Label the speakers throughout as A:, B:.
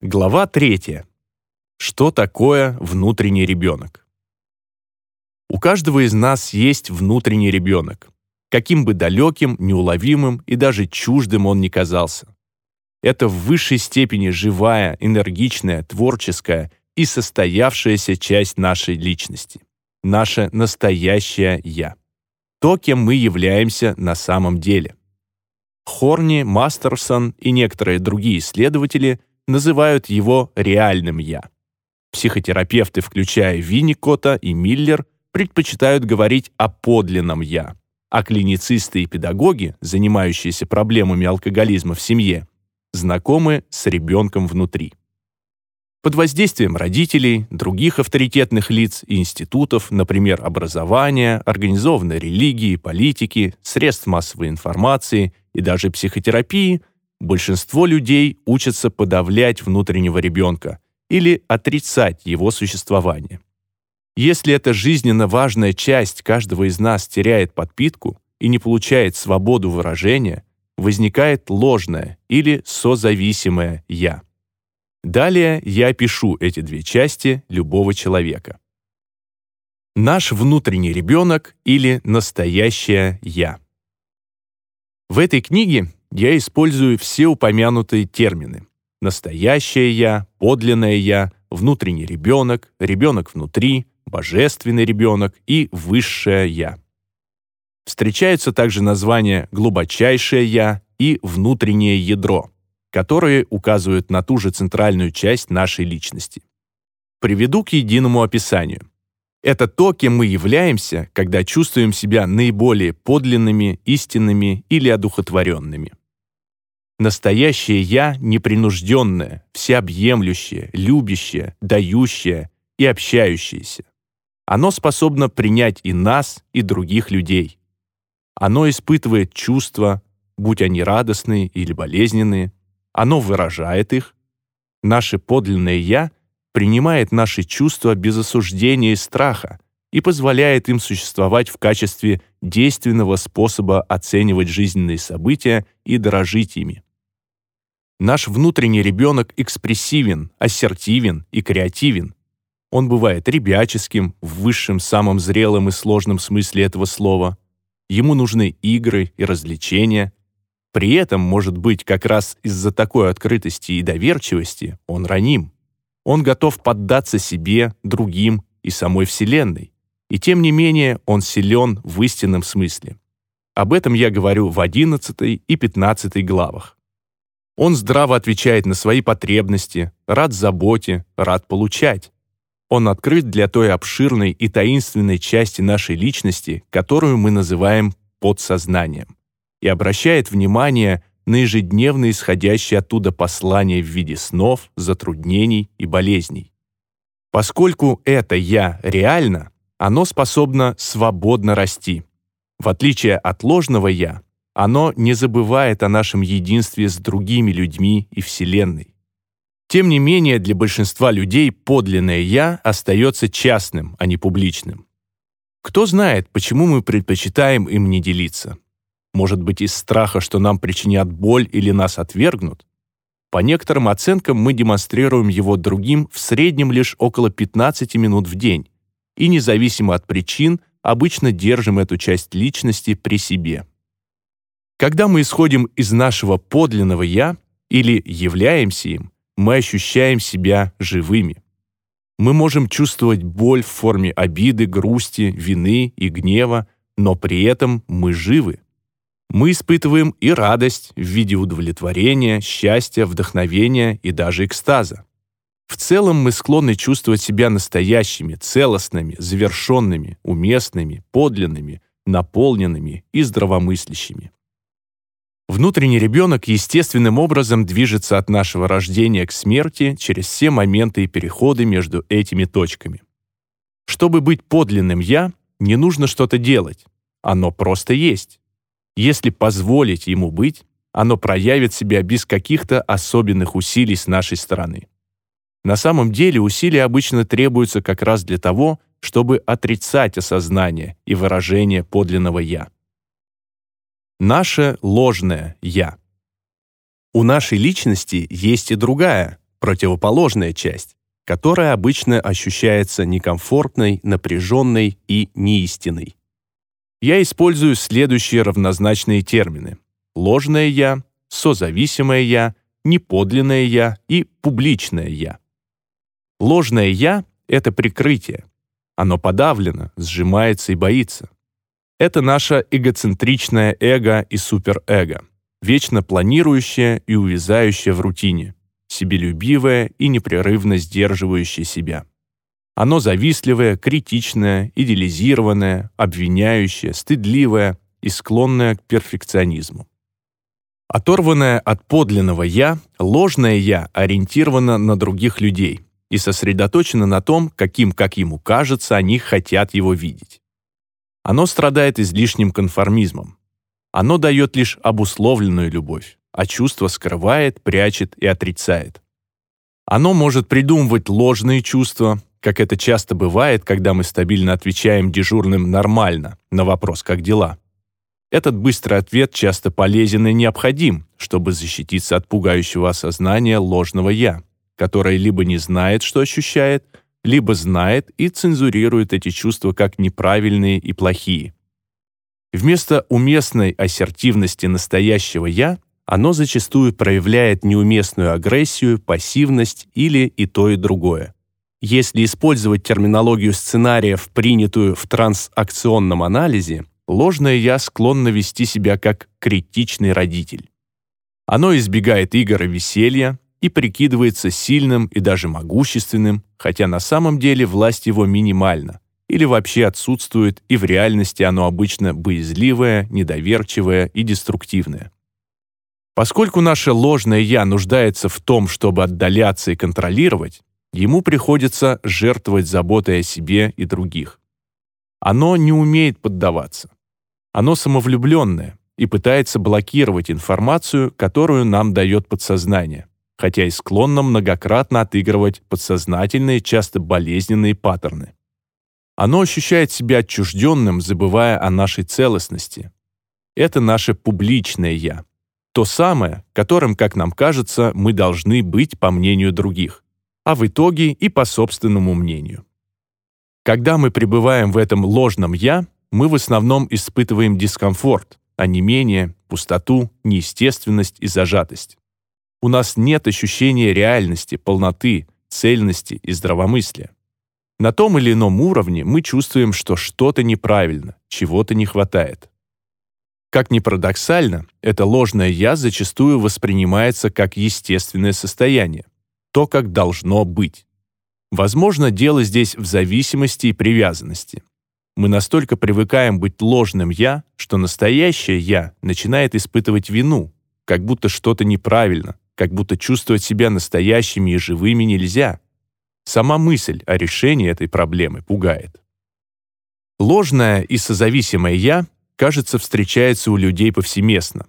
A: Глава 3. Что такое внутренний ребенок? У каждого из нас есть внутренний ребенок, каким бы далеким, неуловимым и даже чуждым он ни казался. Это в высшей степени живая, энергичная, творческая и состоявшаяся часть нашей личности, наше настоящее «я». То, кем мы являемся на самом деле. Хорни, Мастерсон и некоторые другие исследователи называют его реальным «я». Психотерапевты, включая Винникота и Миллер, предпочитают говорить о подлинном «я», а клиницисты и педагоги, занимающиеся проблемами алкоголизма в семье, знакомы с ребенком внутри. Под воздействием родителей, других авторитетных лиц и институтов, например, образования, организованной религии, политики, средств массовой информации и даже психотерапии, большинство людей учатся подавлять внутреннего ребенка или отрицать его существование. Если эта жизненно важная часть каждого из нас теряет подпитку и не получает свободу выражения, возникает ложное или созависимое «я». Далее я опишу эти две части любого человека. Наш внутренний ребенок или настоящее «я». В этой книге я использую все упомянутые термины. Настоящее «я», подлинное «я», внутренний ребенок, ребенок внутри, божественный ребенок и высшее «я». Встречаются также названия «глубочайшее я» и «внутреннее ядро», которые указывают на ту же центральную часть нашей личности. Приведу к единому описанию. Это то, кем мы являемся, когда чувствуем себя наиболее подлинными, истинными или одухотворенными. Настоящее «я» непринужденное, всеобъемлющее, любящее, дающее и общающееся. Оно способно принять и нас, и других людей. Оно испытывает чувства, будь они радостные или болезненные, оно выражает их. Наше подлинное «я» принимает наши чувства без осуждения и страха и позволяет им существовать в качестве действенного способа оценивать жизненные события и дорожить ими. Наш внутренний ребенок экспрессивен, ассертивен и креативен. Он бывает ребяческим в высшем, самом зрелом и сложном смысле этого слова – ему нужны игры и развлечения. При этом, может быть, как раз из-за такой открытости и доверчивости он раним. Он готов поддаться себе, другим и самой Вселенной. И тем не менее он силен в истинном смысле. Об этом я говорю в 11 и 15 главах. Он здраво отвечает на свои потребности, рад заботе, рад получать. Он открыт для той обширной и таинственной части нашей личности, которую мы называем подсознанием, и обращает внимание на ежедневно исходящие оттуда послания в виде снов, затруднений и болезней. Поскольку это «я» реально, оно способно свободно расти. В отличие от ложного «я», оно не забывает о нашем единстве с другими людьми и Вселенной. Тем не менее, для большинства людей подлинное «я» остается частным, а не публичным. Кто знает, почему мы предпочитаем им не делиться? Может быть, из страха, что нам причинят боль или нас отвергнут? По некоторым оценкам мы демонстрируем его другим в среднем лишь около 15 минут в день, и независимо от причин обычно держим эту часть личности при себе. Когда мы исходим из нашего подлинного «я» или являемся им, мы ощущаем себя живыми. Мы можем чувствовать боль в форме обиды, грусти, вины и гнева, но при этом мы живы. Мы испытываем и радость в виде удовлетворения, счастья, вдохновения и даже экстаза. В целом мы склонны чувствовать себя настоящими, целостными, завершенными, уместными, подлинными, наполненными и здравомыслящими. Внутренний ребенок естественным образом движется от нашего рождения к смерти через все моменты и переходы между этими точками. Чтобы быть подлинным «я», не нужно что-то делать. Оно просто есть. Если позволить ему быть, оно проявит себя без каких-то особенных усилий с нашей стороны. На самом деле усилия обычно требуются как раз для того, чтобы отрицать осознание и выражение подлинного «я» наше ложное «я». У нашей личности есть и другая,
B: противоположная часть, которая обычно ощущается некомфортной, напряженной и неистинной. Я использую следующие равнозначные термины. Ложное «я», созависимое «я», неподлинное «я» и публичное «я». Ложное «я» — это прикрытие. Оно подавлено, сжимается и боится. Это наше эгоцентричное эго и суперэго, вечно планирующее и увязающее в рутине, себелюбивое и непрерывно сдерживающее себя. Оно завистливое, критичное, идеализированное, обвиняющее, стыдливое и склонное к перфекционизму. Оторванное от подлинного «я», ложное «я» ориентировано на других людей и сосредоточено на том, каким, как ему кажется, они хотят его видеть. Оно страдает излишним конформизмом. Оно дает лишь обусловленную любовь, а чувство скрывает, прячет и отрицает. Оно может придумывать ложные чувства, как это часто бывает, когда мы стабильно отвечаем дежурным «нормально» на вопрос «как дела?». Этот быстрый ответ часто полезен и необходим, чтобы защититься от пугающего осознания ложного «я», которое либо не знает, что ощущает, либо знает и цензурирует эти чувства как неправильные и плохие. Вместо уместной ассертивности настоящего «я» оно зачастую проявляет неуместную агрессию, пассивность или и то, и другое. Если использовать терминологию сценариев, принятую в трансакционном анализе, ложное «я» склонно вести себя как критичный родитель. Оно избегает игр и веселья и прикидывается сильным и даже могущественным, хотя на самом деле власть его минимальна или вообще отсутствует, и в реальности оно обычно боязливое, недоверчивое и деструктивное. Поскольку наше ложное «я» нуждается в том, чтобы отдаляться и контролировать, ему приходится жертвовать заботой о себе и других. Оно не умеет поддаваться. Оно самовлюбленное и пытается блокировать информацию, которую нам дает подсознание, хотя и склонно многократно отыгрывать подсознательные, часто болезненные паттерны. Оно ощущает себя отчужденным, забывая о нашей целостности. Это наше публичное «я», то самое, которым, как нам кажется, мы должны быть по мнению других, а в итоге и по собственному мнению. Когда мы пребываем в этом ложном «я», мы в основном испытываем дискомфорт, а не менее пустоту, неестественность и зажатость. У нас нет ощущения реальности, полноты, цельности и здравомыслия. На том или ином уровне мы чувствуем, что что-то неправильно, чего-то не хватает. Как ни парадоксально, это ложное «я» зачастую воспринимается как естественное состояние, то, как должно быть. Возможно, дело здесь в зависимости и привязанности. Мы настолько привыкаем быть ложным «я», что настоящее «я» начинает испытывать вину, как будто что-то неправильно, как будто чувствовать себя настоящими и живыми нельзя. Сама мысль о решении этой проблемы пугает. Ложное и созависимое «я» кажется встречается у людей повсеместно.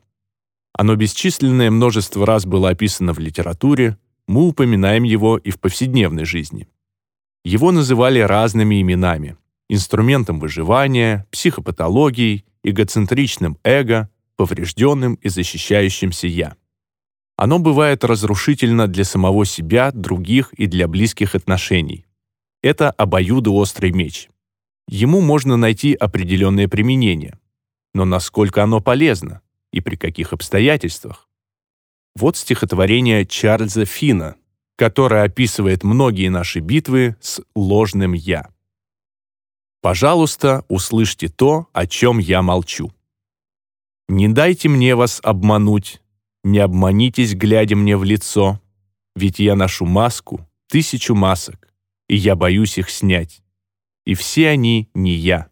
B: Оно бесчисленное множество раз было описано в литературе, мы упоминаем его и в повседневной жизни. Его называли разными именами – инструментом выживания, психопатологией, эгоцентричным эго, поврежденным и защищающимся «я». Оно бывает разрушительно для самого себя, других и для близких отношений. Это обоюдоострый меч. Ему можно найти определенное применение. Но насколько оно полезно и при каких обстоятельствах? Вот стихотворение Чарльза Фина, которое описывает многие наши битвы с ложным «я». Пожалуйста, услышьте то, о чем я молчу. Не дайте мне вас обмануть, не обманитесь, глядя мне в лицо, ведь я ношу маску, тысячу масок, и я боюсь их снять. И все они не я.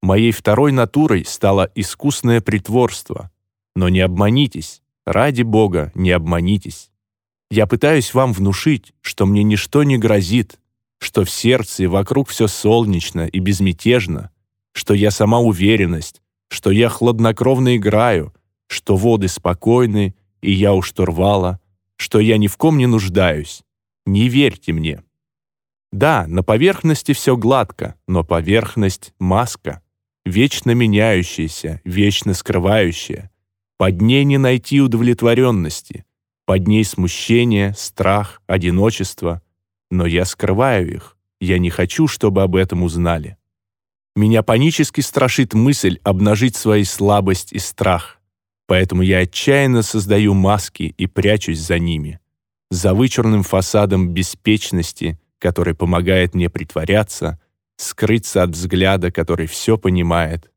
B: Моей второй натурой стало искусное притворство. Но не обманитесь, ради Бога, не обманитесь. Я пытаюсь вам внушить, что мне ничто не грозит, что в сердце и вокруг все солнечно и безмятежно, что я сама уверенность, что я хладнокровно играю, что воды спокойны, и я у штурвала, что я ни в ком не нуждаюсь. Не верьте мне. Да, на поверхности все гладко, но поверхность — маска, вечно меняющаяся, вечно скрывающая. Под ней не найти удовлетворенности.
A: Под ней смущение, страх, одиночество, но я скрываю их. Я не хочу, чтобы об этом узнали. Меня панически страшит мысль обнажить свои слабость и страх. Поэтому я отчаянно создаю маски и прячусь за ними. За вычурным фасадом беспечности, который помогает мне притворяться, скрыться от взгляда, который все понимает.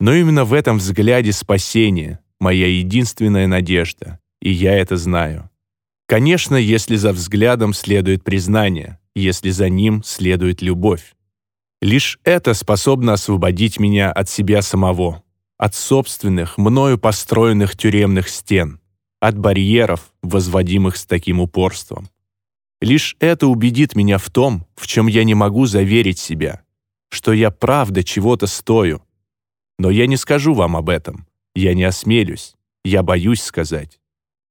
A: Но именно в этом взгляде спасение, моя единственная надежда, и я это знаю. Конечно, если за взглядом следует признание, если за ним следует любовь. Лишь это способно освободить меня от себя самого, от собственных, мною построенных тюремных стен, от барьеров, возводимых с таким упорством. Лишь это убедит меня в том, в чем я не могу заверить себя, что я правда чего-то стою. Но я не скажу вам об этом, я не осмелюсь, я боюсь сказать.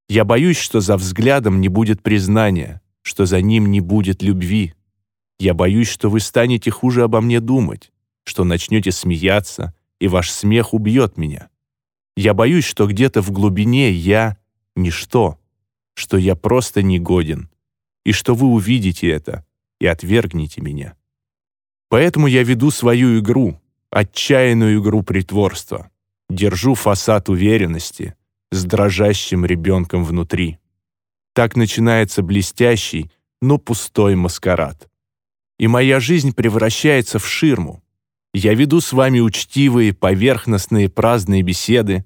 A: Я боюсь, что за взглядом не будет признания, что за ним не будет любви. Я боюсь, что вы станете хуже обо мне думать, что начнете смеяться, и ваш смех убьет меня. Я боюсь, что где-то в глубине я — ничто, что я просто негоден, и что вы увидите это и отвергнете меня. Поэтому я веду свою игру, отчаянную игру притворства, держу фасад уверенности с дрожащим ребенком внутри. Так начинается блестящий, но пустой маскарад и моя жизнь превращается в ширму. Я веду с вами учтивые, поверхностные, праздные беседы.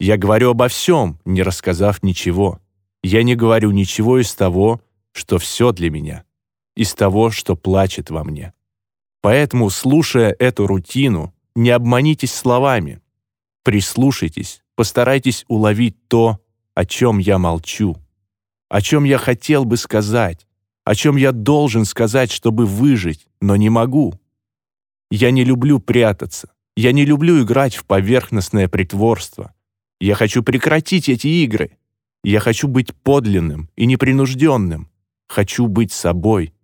A: Я говорю обо всем, не рассказав ничего. Я не говорю ничего из того, что все для меня, из того, что плачет во мне. Поэтому, слушая эту рутину, не обманитесь словами. Прислушайтесь, постарайтесь уловить то, о чем я молчу, о чем я хотел бы сказать, о чем я должен сказать, чтобы выжить, но не могу. Я не люблю прятаться. Я не люблю играть в поверхностное притворство. Я хочу прекратить эти игры. Я хочу быть подлинным и непринужденным. Хочу быть собой.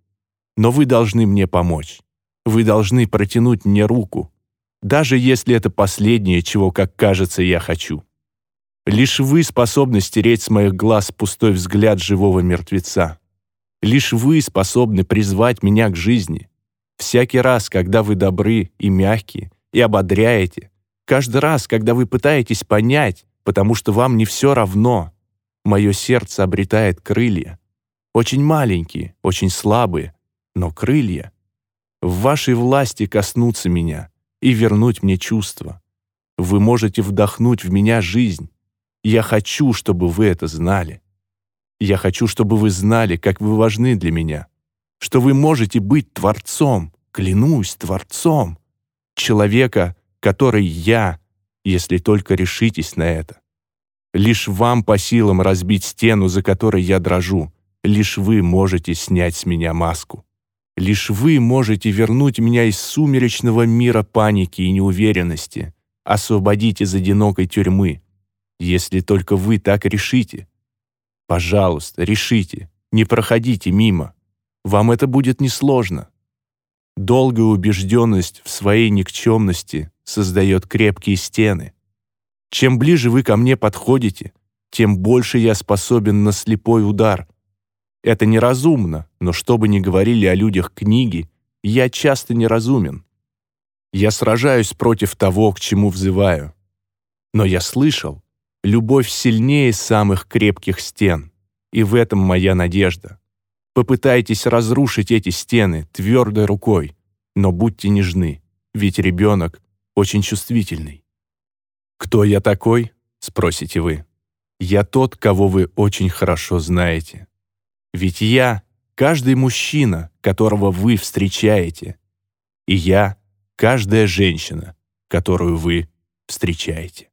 A: Но вы должны мне помочь. Вы должны протянуть мне руку, даже если это последнее, чего, как кажется, я хочу. Лишь вы способны стереть с моих глаз пустой взгляд живого мертвеца. Лишь вы способны призвать меня к жизни. Всякий раз, когда вы добры и мягкие, и ободряете, каждый раз, когда вы пытаетесь понять, потому что вам не все равно, мое сердце обретает крылья. Очень маленькие, очень слабые, но крылья. В вашей власти коснуться меня и вернуть мне чувства. Вы можете вдохнуть в меня жизнь. Я хочу, чтобы вы это знали. Я хочу, чтобы вы знали, как вы важны для меня, что вы можете быть Творцом, клянусь, Творцом, человека, который я, если только решитесь на это. Лишь вам по силам разбить стену, за которой я дрожу, лишь вы можете снять с меня маску. Лишь вы можете вернуть меня из сумеречного мира паники и неуверенности, освободить из одинокой тюрьмы, если только вы так решите. Пожалуйста, решите, не проходите мимо. Вам это будет несложно. Долгая убежденность в своей никчемности создает крепкие стены. Чем ближе вы ко мне подходите, тем больше я способен на слепой удар. Это неразумно, но что бы ни говорили о людях книги, я часто неразумен. Я сражаюсь против того, к чему взываю. Но я слышал, Любовь сильнее самых крепких стен, и в этом моя надежда. Попытайтесь разрушить эти стены твердой рукой, но будьте нежны, ведь ребенок очень чувствительный. «Кто я такой?» — спросите вы. «Я тот, кого вы очень хорошо знаете. Ведь я — каждый мужчина, которого вы встречаете, и я — каждая женщина, которую вы встречаете».